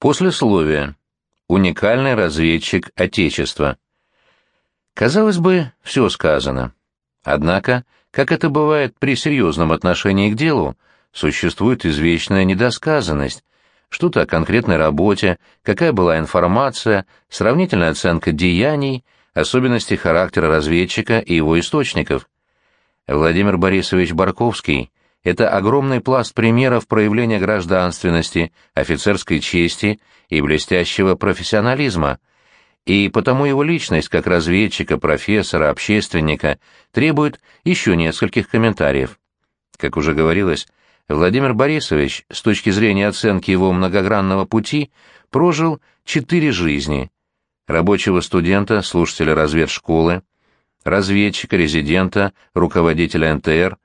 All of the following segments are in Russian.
Послесловие. Уникальный разведчик Отечества. Казалось бы, все сказано. Однако, как это бывает при серьезном отношении к делу, существует извечная недосказанность, что-то о конкретной работе, какая была информация, сравнительная оценка деяний, особенности характера разведчика и его источников. Владимир Борисович Барковский это огромный пласт примеров проявления гражданственности, офицерской чести и блестящего профессионализма, и потому его личность как разведчика, профессора, общественника требует еще нескольких комментариев. Как уже говорилось, Владимир Борисович, с точки зрения оценки его многогранного пути, прожил четыре жизни. Рабочего студента, слушателя разведшколы, разведчика, резидента, руководителя НТР,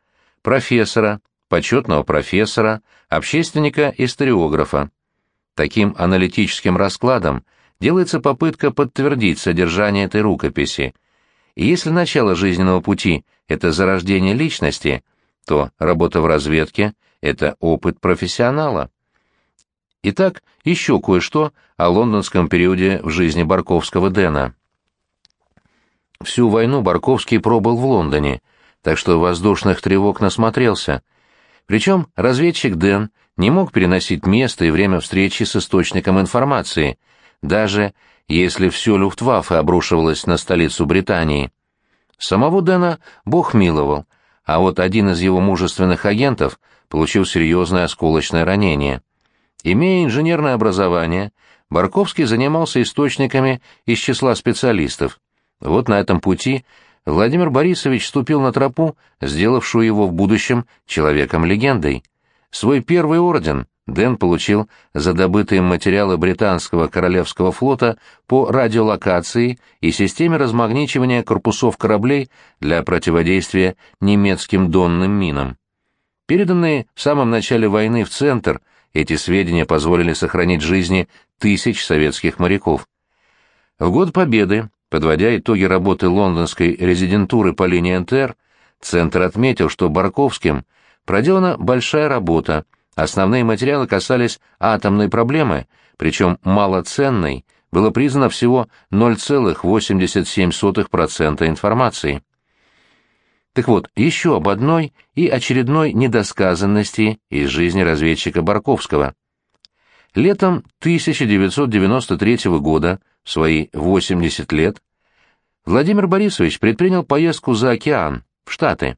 профессора, почетного профессора, общественника, историографа. Таким аналитическим раскладом делается попытка подтвердить содержание этой рукописи. И если начало жизненного пути – это зарождение личности, то работа в разведке – это опыт профессионала. Итак, еще кое-что о лондонском периоде в жизни Барковского Дэна. Всю войну Барковский пробыл в Лондоне, так что воздушных тревог насмотрелся. Причем разведчик Дэн не мог переносить место и время встречи с источником информации, даже если все Люфтваффе обрушивалось на столицу Британии. Самого Дэна Бог миловал, а вот один из его мужественных агентов получил серьезное осколочное ранение. Имея инженерное образование, Барковский занимался источниками из числа специалистов. Вот на этом пути Владимир Борисович ступил на тропу, сделавшую его в будущем человеком-легендой. Свой первый орден Дэн получил за добытые материалы британского королевского флота по радиолокации и системе размагничивания корпусов кораблей для противодействия немецким донным минам. Переданные в самом начале войны в Центр, эти сведения позволили сохранить жизни тысяч советских моряков. В год Победы Подводя итоги работы лондонской резидентуры по линии НТР, Центр отметил, что Барковским проделана большая работа, основные материалы касались атомной проблемы, причем малоценной было признано всего 0,87% информации. Так вот, еще об одной и очередной недосказанности из жизни разведчика Барковского. Летом 1993 года свои 80 лет, Владимир Борисович предпринял поездку за океан, в Штаты.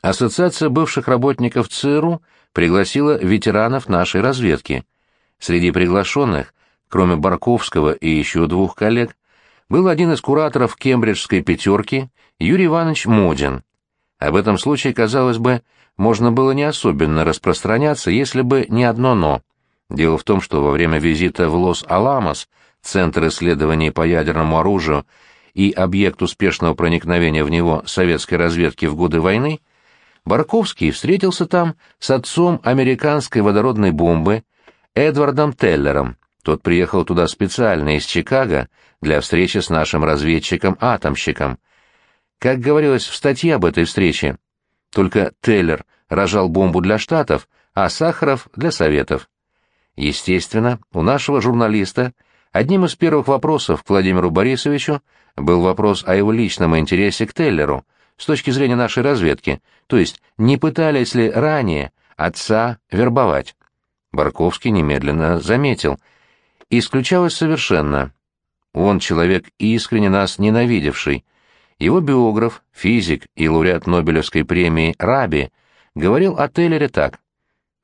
Ассоциация бывших работников ЦРУ пригласила ветеранов нашей разведки. Среди приглашенных, кроме Барковского и еще двух коллег, был один из кураторов кембриджской пятерки Юрий Иванович Модин. Об этом случае, казалось бы, можно было не особенно распространяться, если бы не одно «но». Дело в том, что во время визита в Лос-Аламос, Центр исследований по ядерному оружию и объект успешного проникновения в него советской разведки в годы войны, Барковский встретился там с отцом американской водородной бомбы Эдвардом Теллером. Тот приехал туда специально из Чикаго для встречи с нашим разведчиком-атомщиком. Как говорилось в статье об этой встрече, только Теллер рожал бомбу для Штатов, а Сахаров — для Советов. Естественно, у нашего журналиста одним из первых вопросов к Владимиру Борисовичу был вопрос о его личном интересе к Теллеру с точки зрения нашей разведки, то есть не пытались ли ранее отца вербовать. Барковский немедленно заметил. Исключалось совершенно. Он человек искренне нас ненавидевший. Его биограф, физик и лауреат Нобелевской премии Раби говорил о Теллере так.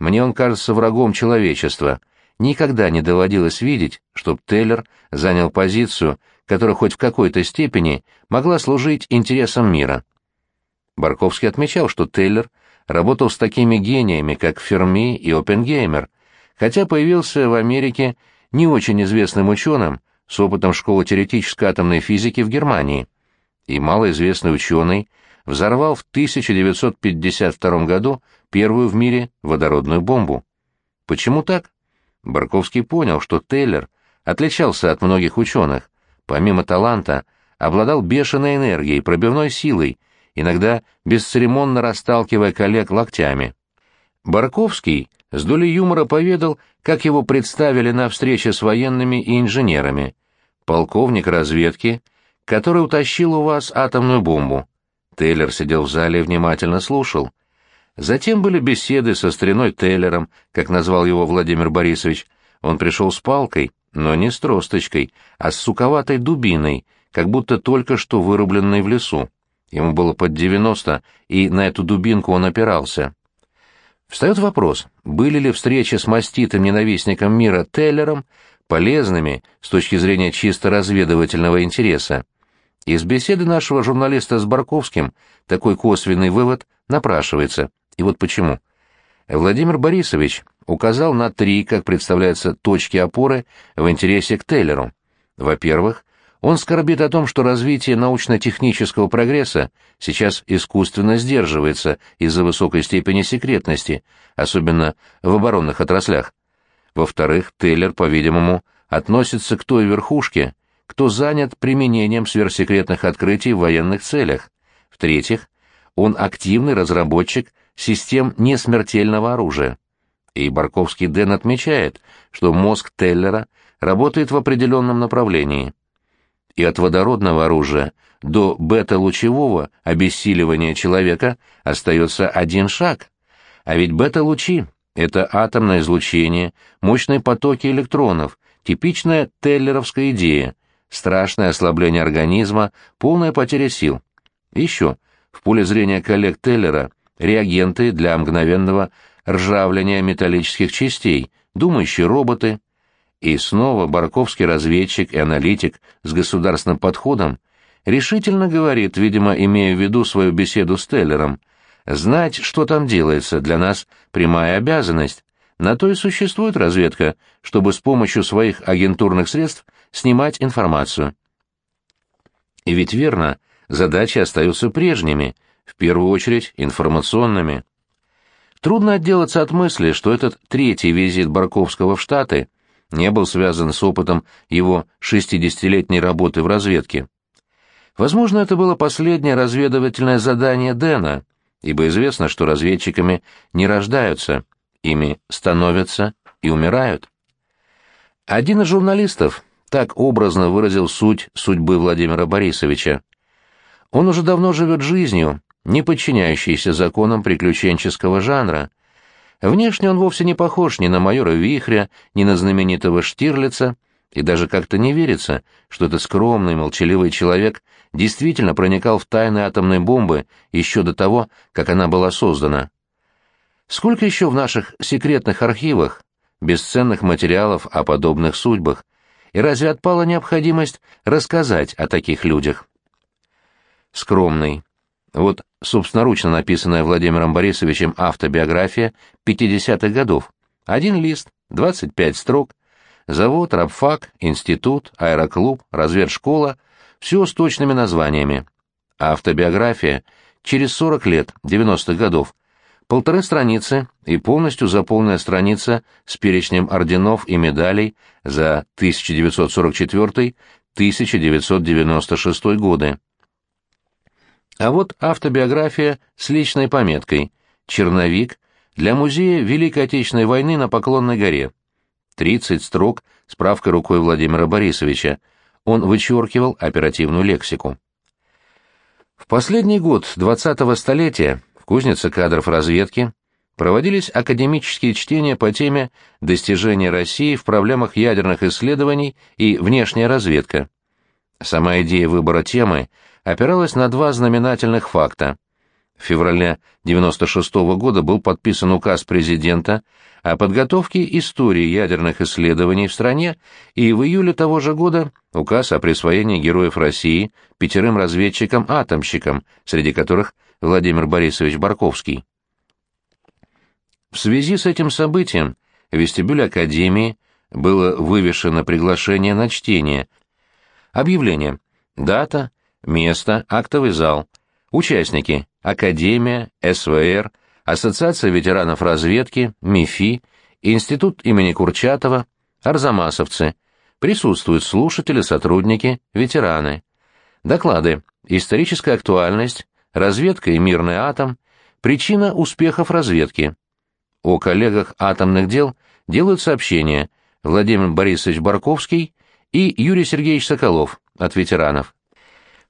Мне он кажется врагом человечества. Никогда не доводилось видеть, чтоб Теллер занял позицию, которая хоть в какой-то степени могла служить интересам мира. Барковский отмечал, что Тейлер работал с такими гениями, как Ферми и Оппенгеймер, хотя появился в Америке не очень известным ученым с опытом школы теоретической атомной физики в Германии. И малоизвестный ученый взорвал в 1952 году первую в мире водородную бомбу. Почему так? Барковский понял, что Тейлер отличался от многих ученых, помимо таланта, обладал бешеной энергией, пробивной силой, иногда бесцеремонно расталкивая коллег локтями. Барковский с долей юмора поведал, как его представили на встрече с военными и инженерами. Полковник разведки, который утащил у вас атомную бомбу. Тейлер сидел в зале и внимательно слушал. Затем были беседы со стариной Тейлером, как назвал его Владимир Борисович. Он пришел с палкой, но не с тросточкой, а с суковатой дубиной, как будто только что вырубленной в лесу. Ему было под девяносто, и на эту дубинку он опирался. Встает вопрос, были ли встречи с маститым ненавистником мира Теллером полезными с точки зрения чисто разведывательного интереса. Из беседы нашего журналиста с Барковским такой косвенный вывод напрашивается. И вот почему. Владимир Борисович указал на три, как представляется, точки опоры в интересе к Теллеру. Во-первых, он скорбит о том, что развитие научно-технического прогресса сейчас искусственно сдерживается из-за высокой степени секретности, особенно в оборонных отраслях. Во-вторых, Тейлер, по-видимому, относится к той верхушке, кто занят применением сверхсекретных открытий в военных целях. В-третьих, он активный разработчик систем несмертельного оружия. И Барковский Дэн отмечает, что мозг Теллера работает в определенном направлении – и от водородного оружия до бета-лучевого обессиливания человека остается один шаг. А ведь бета-лучи — это атомное излучение, мощные потоки электронов, типичная теллеровская идея, страшное ослабление организма, полная потеря сил. Еще, в поле зрения коллег Теллера, реагенты для мгновенного ржавления металлических частей, думающие роботы — и снова Барковский разведчик и аналитик с государственным подходом решительно говорит, видимо, имея в виду свою беседу с Теллером, знать, что там делается, для нас прямая обязанность. На то и существует разведка, чтобы с помощью своих агентурных средств снимать информацию. И ведь верно, задачи остаются прежними, в первую очередь информационными. Трудно отделаться от мысли, что этот третий визит Барковского в Штаты – не был связан с опытом его 60-летней работы в разведке. Возможно, это было последнее разведывательное задание Дэна, ибо известно, что разведчиками не рождаются, ими становятся и умирают. Один из журналистов так образно выразил суть судьбы Владимира Борисовича. Он уже давно живет жизнью, не подчиняющейся законам приключенческого жанра, Внешне он вовсе не похож ни на майора Вихря, ни на знаменитого Штирлица, и даже как-то не верится, что этот скромный, молчаливый человек действительно проникал в тайны атомной бомбы еще до того, как она была создана. Сколько еще в наших секретных архивах бесценных материалов о подобных судьбах, и разве отпала необходимость рассказать о таких людях? Скромный, вот собственноручно написанная Владимиром Борисовичем автобиография 50-х годов. Один лист, 25 строк. Завод, рабфак, институт, аэроклуб, разведшкола — все с точными названиями. Автобиография через 40 лет, 90-х годов. Полторы страницы и полностью заполненная страница с перечнем орденов и медалей за 1944-1996 годы. А вот автобиография с личной пометкой «Черновик» для музея Великой Отечественной войны на Поклонной горе. 30 строк, справка рукой Владимира Борисовича. Он вычеркивал оперативную лексику. В последний год 20-го столетия в кузнице кадров разведки проводились академические чтения по теме «Достижения России в проблемах ядерных исследований и внешняя разведка». Сама идея выбора темы – опиралась на два знаменательных факта. В феврале 96 -го года был подписан указ президента о подготовке истории ядерных исследований в стране, и в июле того же года указ о присвоении Героев России пятерым разведчикам-атомщикам, среди которых Владимир Борисович Барковский. В связи с этим событием в вестибюле Академии было вывешено приглашение на чтение. Объявление. Дата Место – актовый зал. Участники – Академия, СВР, Ассоциация ветеранов разведки, МИФИ, Институт имени Курчатова, Арзамасовцы. Присутствуют слушатели, сотрудники, ветераны. Доклады. Историческая актуальность, разведка и мирный атом, причина успехов разведки. о коллегах атомных дел делают сообщения Владимир Борисович Барковский и Юрий Сергеевич Соколов от ветеранов.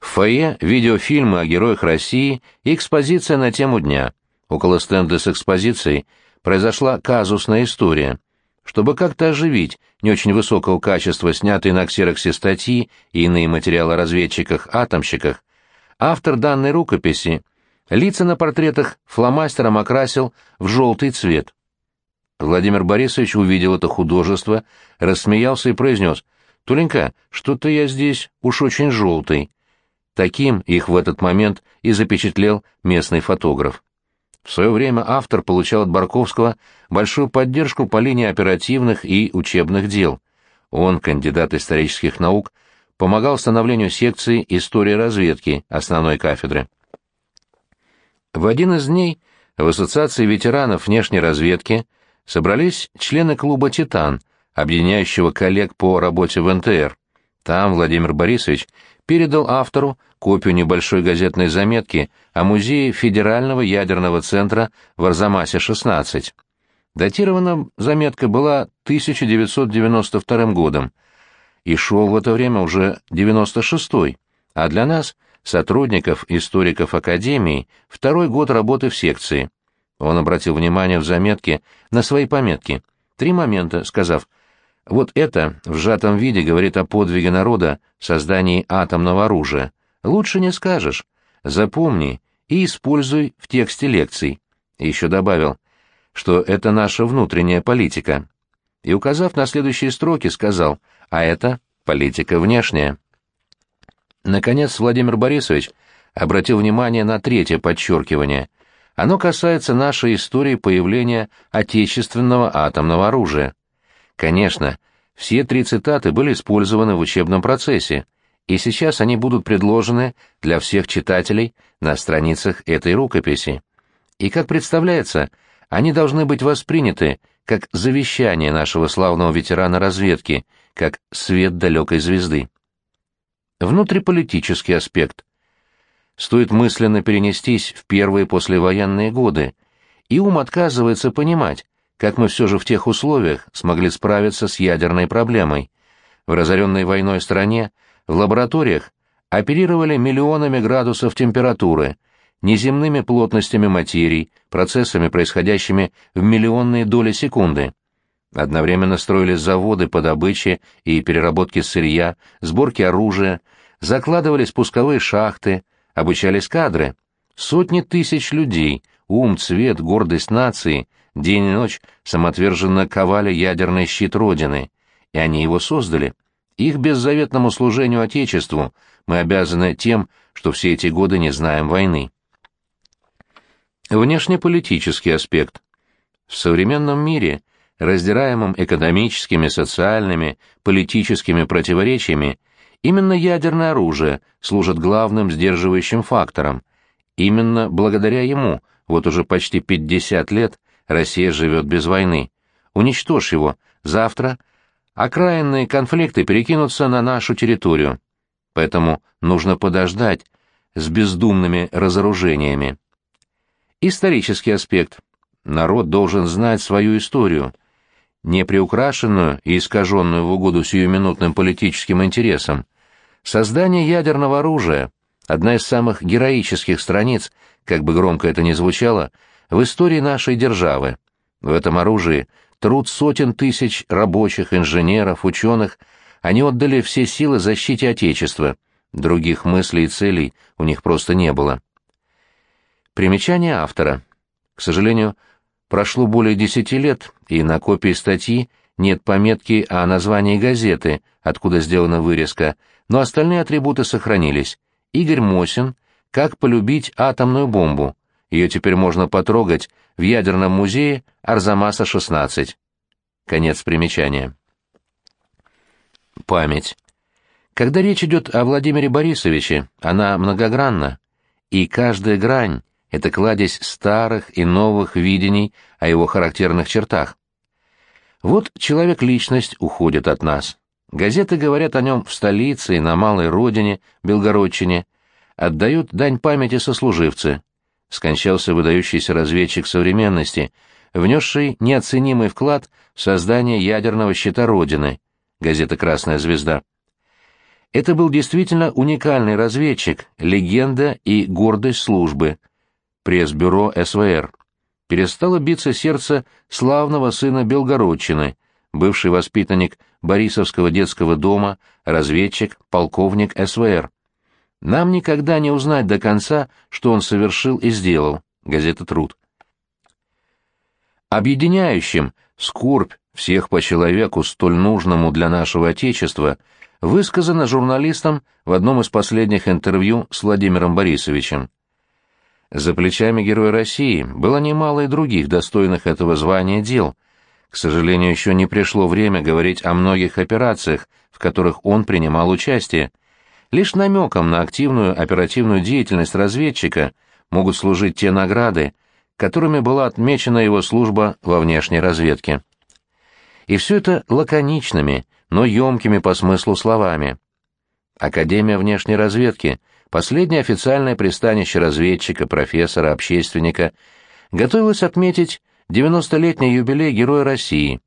В фойе видеофильмы о героях России и экспозиция на тему дня. Около стенда с экспозицией произошла казусная история. Чтобы как-то оживить не очень высокого качества снятые на ксероксе статьи и иные материалы о разведчиках-атомщиках, автор данной рукописи лица на портретах фломастером окрасил в желтый цвет. Владимир Борисович увидел это художество, рассмеялся и произнес, «Туленька, что-то я здесь уж очень желтый». Таким их в этот момент и запечатлел местный фотограф. В свое время автор получал от Барковского большую поддержку по линии оперативных и учебных дел. Он, кандидат исторических наук, помогал становлению секции истории разведки основной кафедры. В один из дней в Ассоциации ветеранов внешней разведки собрались члены клуба «Титан», объединяющего коллег по работе в НТР. Там Владимир Борисович передал автору копию небольшой газетной заметки о музее Федерального ядерного центра в Арзамасе-16. Датирована заметка была 1992 годом, и шел в это время уже 96-й, а для нас, сотрудников, историков Академии, второй год работы в секции. Он обратил внимание в заметке на свои пометки. Три момента, сказав – вот это в сжатом виде говорит о подвиге народа в создании атомного оружия. Лучше не скажешь. Запомни и используй в тексте лекций. И еще добавил, что это наша внутренняя политика. И, указав на следующие строки, сказал, а это политика внешняя. Наконец, Владимир Борисович обратил внимание на третье подчеркивание. Оно касается нашей истории появления отечественного атомного оружия. Конечно, все три цитаты были использованы в учебном процессе, и сейчас они будут предложены для всех читателей на страницах этой рукописи. И, как представляется, они должны быть восприняты как завещание нашего славного ветерана разведки, как свет далекой звезды. Внутриполитический аспект. Стоит мысленно перенестись в первые послевоенные годы, и ум отказывается понимать, как мы все же в тех условиях смогли справиться с ядерной проблемой. В разоренной войной стране в лабораториях оперировали миллионами градусов температуры, неземными плотностями материй, процессами, происходящими в миллионные доли секунды. Одновременно строились заводы по добыче и переработке сырья, сборке оружия, закладывались пусковые шахты, обучались кадры. Сотни тысяч людей, ум, цвет, гордость нации — день и ночь самоотверженно ковали ядерный щит Родины, и они его создали. Их беззаветному служению Отечеству мы обязаны тем, что все эти годы не знаем войны. Внешнеполитический аспект. В современном мире, раздираемом экономическими, социальными, политическими противоречиями, именно ядерное оружие служит главным сдерживающим фактором. Именно благодаря ему вот уже почти 50 лет Россия живет без войны. Уничтожь его. Завтра окраинные конфликты перекинутся на нашу территорию. Поэтому нужно подождать с бездумными разоружениями. Исторический аспект. Народ должен знать свою историю, не приукрашенную и искаженную в угоду сиюминутным политическим интересам. Создание ядерного оружия – одна из самых героических страниц, как бы громко это ни звучало – в истории нашей державы. В этом оружии труд сотен тысяч рабочих, инженеров, ученых. Они отдали все силы защите Отечества. Других мыслей и целей у них просто не было. Примечание автора. К сожалению, прошло более десяти лет, и на копии статьи нет пометки о названии газеты, откуда сделана вырезка, но остальные атрибуты сохранились. Игорь Мосин «Как полюбить атомную бомбу», ее теперь можно потрогать в ядерном музее Арзамаса-16. Конец примечания. Память. Когда речь идет о Владимире Борисовиче, она многогранна, и каждая грань — это кладезь старых и новых видений о его характерных чертах. Вот человек-личность уходит от нас. Газеты говорят о нем в столице и на малой родине, Белгородчине, отдают дань памяти сослуживцы, скончался выдающийся разведчик современности, внесший неоценимый вклад в создание ядерного щита Родины, газета «Красная звезда». Это был действительно уникальный разведчик, легенда и гордость службы, пресс-бюро СВР. Перестало биться сердце славного сына Белгородчины, бывший воспитанник Борисовского детского дома, разведчик, полковник СВР. Нам никогда не узнать до конца, что он совершил и сделал. Газета «Труд». Объединяющим скорбь всех по человеку, столь нужному для нашего Отечества, высказано журналистам в одном из последних интервью с Владимиром Борисовичем. За плечами Героя России было немало и других достойных этого звания дел. К сожалению, еще не пришло время говорить о многих операциях, в которых он принимал участие. Лишь намеком на активную оперативную деятельность разведчика могут служить те награды, которыми была отмечена его служба во внешней разведке. И все это лаконичными, но емкими по смыслу словами. Академия внешней разведки, последнее официальное пристанище разведчика, профессора, общественника, готовилась отметить 90-летний юбилей Героя России,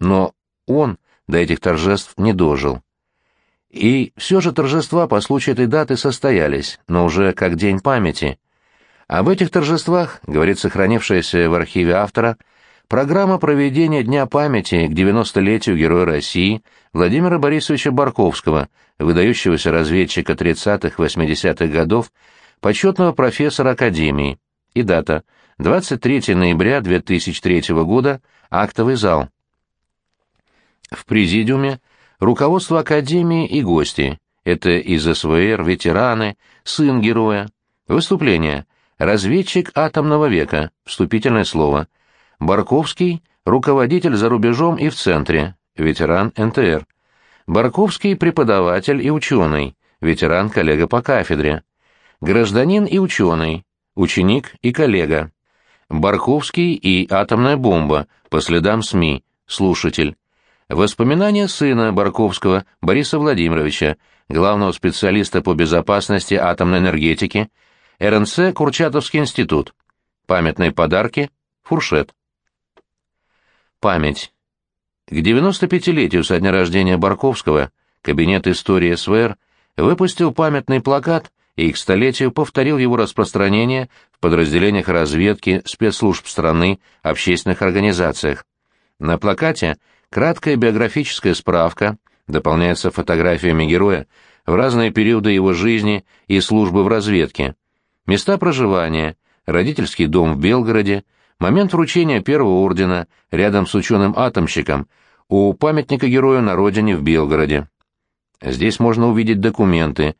но он до этих торжеств не дожил. И все же торжества по случаю этой даты состоялись, но уже как День памяти, об этих торжествах говорит сохранившаяся в архиве автора программа проведения Дня памяти к 90-летию Героя России Владимира Борисовича Барковского, выдающегося разведчика 30-80-х годов, почетного профессора Академии. И дата – 23 ноября 2003 года, актовый зал. В президиуме руководство Академии и гости. Это из СВР, ветераны, сын героя. Выступление – Разведчик атомного века. Вступительное слово. Барковский – руководитель за рубежом и в центре. Ветеран НТР. Барковский – преподаватель и ученый. Ветеран-коллега по кафедре. Гражданин и ученый. Ученик и коллега. Барковский и атомная бомба. По следам СМИ. Слушатель. Воспоминания сына Барковского Бориса Владимировича, главного специалиста по безопасности атомной энергетики – РНЦ Курчатовский институт. Памятные подарки. Фуршет. Память. К 95-летию со дня рождения Барковского Кабинет истории СВР выпустил памятный плакат и к столетию повторил его распространение в подразделениях разведки, спецслужб страны, общественных организациях. На плакате краткая биографическая справка, дополняется фотографиями героя в разные периоды его жизни и службы в разведке, Места проживания, родительский дом в Белгороде, момент вручения первого ордена рядом с ученым-атомщиком у памятника герою на родине в Белгороде. Здесь можно увидеть документы,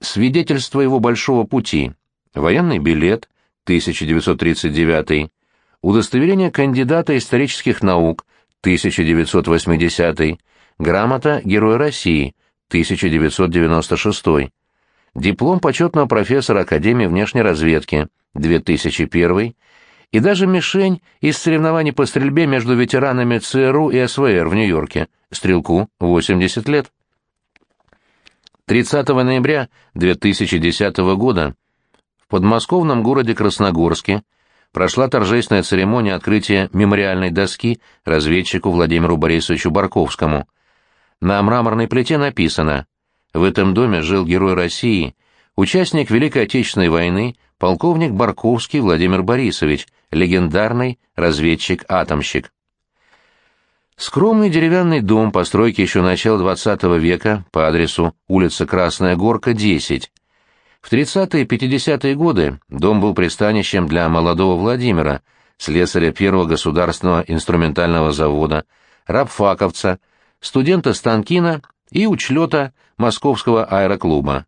свидетельство его большого пути, военный билет 1939, удостоверение кандидата исторических наук 1980, грамота Героя России 1996 диплом почетного профессора Академии внешней разведки 2001 и даже мишень из соревнований по стрельбе между ветеранами ЦРУ и СВР в Нью-Йорке, стрелку 80 лет. 30 ноября 2010 года. В подмосковном городе Красногорске прошла торжественная церемония открытия мемориальной доски разведчику Владимиру Борисовичу Барковскому. На мраморной плите написано в этом доме жил герой России, участник Великой Отечественной войны, полковник Барковский Владимир Борисович, легендарный разведчик-атомщик. Скромный деревянный дом постройки еще начала XX века по адресу улица Красная Горка, 10. В 30-е и 50-е годы дом был пристанищем для молодого Владимира, слесаря первого государственного инструментального завода, рабфаковца, студента Станкина и учлета Московского аэроклуба.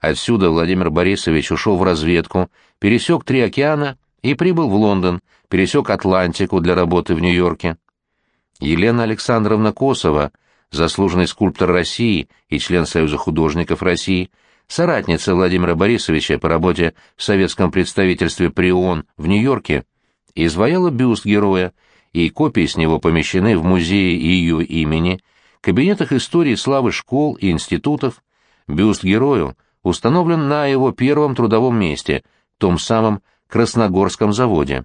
Отсюда Владимир Борисович ушел в разведку, пересек три океана и прибыл в Лондон, пересек Атлантику для работы в Нью-Йорке. Елена Александровна Косова, заслуженный скульптор России и член Союза художников России, соратница Владимира Борисовича по работе в советском представительстве при ООН в Нью-Йорке, изваяла бюст героя, и копии с него помещены в музее ее имени – кабинетах истории славы школ и институтов бюст герою установлен на его первом трудовом месте, том самом Красногорском заводе.